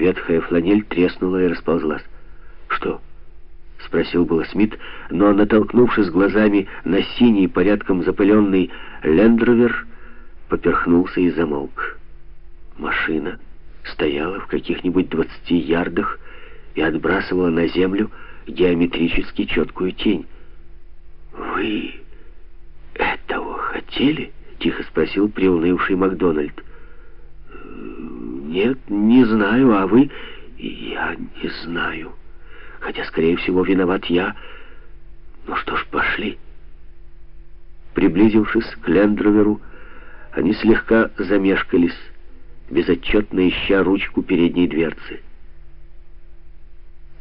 Ветхая фланель треснула и расползлась. «Что?» — спросил было Смит, но, натолкнувшись глазами на синий, порядком запыленный лендровер, поперхнулся и замолк. Машина стояла в каких-нибудь двадцати ярдах и отбрасывала на землю геометрически четкую тень. «Вы этого хотели?» — тихо спросил приунывший Макдональд. «Нет, не знаю, а вы...» «Я не знаю. Хотя, скорее всего, виноват я. Ну что ж, пошли». Приблизившись к Лендроверу, они слегка замешкались, безотчетно ища ручку передней дверцы.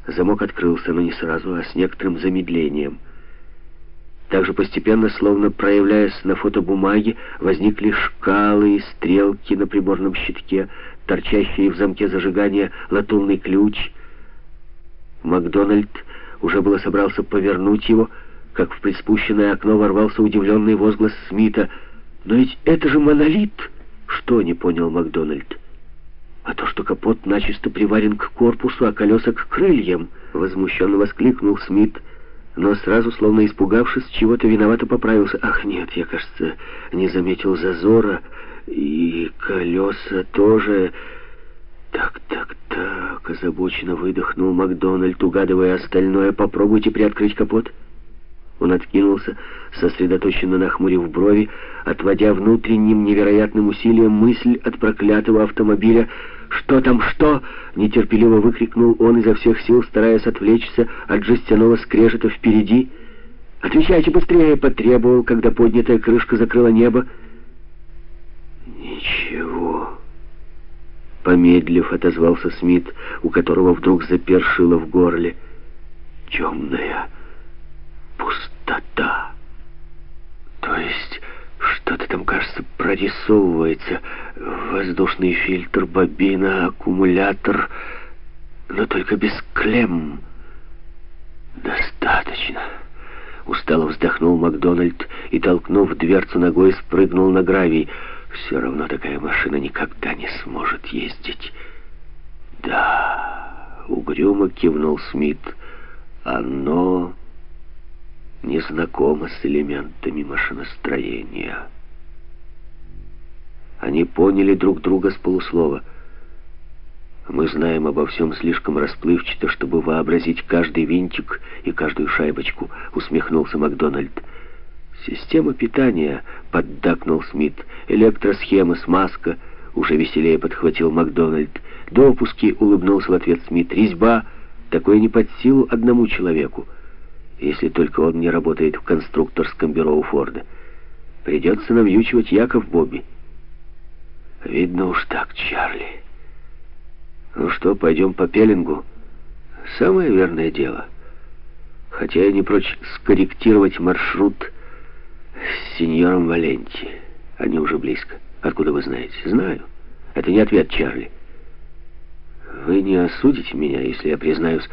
Замок открылся, но не сразу, а с некоторым замедлением. Также постепенно, словно проявляясь на фотобумаге, возникли шкалы и стрелки на приборном щитке, торчащий в замке зажигания латунный ключ. Макдональд уже было собрался повернуть его, как в приспущенное окно ворвался удивленный возглас Смита. «Но ведь это же монолит!» «Что?» — не понял Макдональд. «А то, что капот начисто приварен к корпусу, а колеса к крыльям!» — возмущенно воскликнул Смит, но сразу, словно испугавшись, чего-то виновато поправился. «Ах, нет, я, кажется, не заметил зазора». И колеса тоже... Так, так, так, озабоченно выдохнул Макдональд, угадывая остальное. Попробуйте приоткрыть капот. Он откинулся, сосредоточенно нахмурив брови, отводя внутренним невероятным усилием мысль от проклятого автомобиля. «Что там, что?» — нетерпеливо выкрикнул он изо всех сил, стараясь отвлечься от жестяного скрежета впереди. «Отвечайте быстрее!» — потребовал, когда поднятая крышка закрыла небо. «Ничего». Помедлив, отозвался Смит, у которого вдруг запершило в горле. «Темная пустота». То есть что-то там, кажется, прорисовывается. Воздушный фильтр, бобина, аккумулятор, но только без клемм. Достаточно. Устало вздохнул Макдональд и, толкнув дверцу ногой, спрыгнул на гравий. Все равно такая машина никогда не сможет ездить. Да, угрюмо кивнул Смит. Оно не знакомо с элементами машиностроения. Они поняли друг друга с полуслова. Мы знаем обо всем слишком расплывчато, чтобы вообразить каждый винтик и каждую шайбочку, усмехнулся Макдональд. «Система питания», — поддакнул Смит. «Электросхема, смазка», — уже веселее подхватил Макдональд. «Допуски», — улыбнулся в ответ Смит. «Резьба, такое не под силу одному человеку, если только он не работает в конструкторском бюро у Форда. Придется навьючивать Яков Бобби». «Видно уж так, Чарли. Ну что, пойдем по пелингу?» «Самое верное дело. Хотя я не прочь скорректировать маршрут с сеньором Валенти. Они уже близко. Откуда вы знаете? Знаю. Это не ответ, Чарли. Вы не осудите меня, если я признаюсь,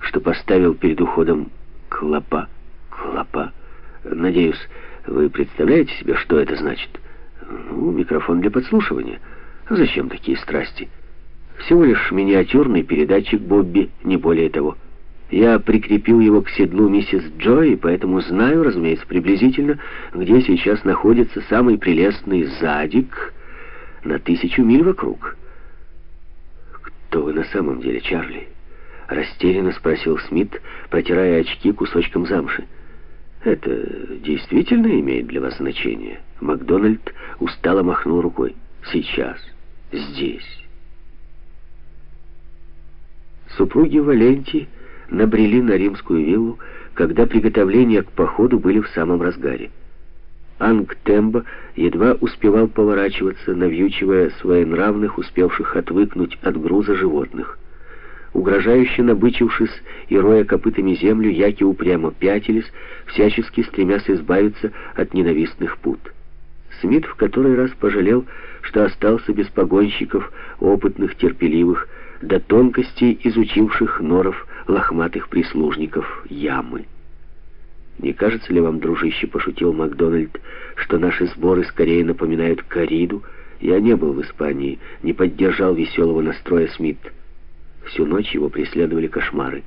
что поставил перед уходом клопа. Клопа. Надеюсь, вы представляете себе, что это значит? Ну, микрофон для подслушивания. Зачем такие страсти? Всего лишь миниатюрный передатчик Бобби, не более того. Я прикрепил его к седлу миссис Джой, поэтому знаю, разумеется, приблизительно, где сейчас находится самый прелестный задик на тысячу миль вокруг. «Кто вы на самом деле, Чарли?» — растерянно спросил Смит, протирая очки кусочком замши. «Это действительно имеет для вас значение?» Макдональд устало махнул рукой. «Сейчас. Здесь». Супруги Валенти набрели на римскую виллу, когда приготовления к походу были в самом разгаре. Ангтембо едва успевал поворачиваться, навьючивая своенравных, успевших отвыкнуть от груза животных. Угрожающе набычившись и роя копытами землю, яки упрямо пятились, всячески стремясь избавиться от ненавистных пут. Смит в который раз пожалел, что остался без погонщиков, опытных, терпеливых, до тонкостей изучивших норов лохматых прислужников ямы. «Не кажется ли вам, дружище, — пошутил Макдональд, — что наши сборы скорее напоминают кориду? Я не был в Испании, не поддержал веселого настроя Смит. Всю ночь его преследовали кошмары.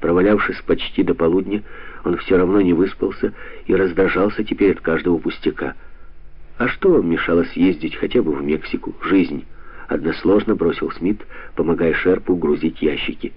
Провалявшись почти до полудня, он все равно не выспался и раздражался теперь от каждого пустяка. А что вам мешало съездить хотя бы в Мексику? Жизнь. Односложно бросил Смит, помогая Шерпу грузить ящики.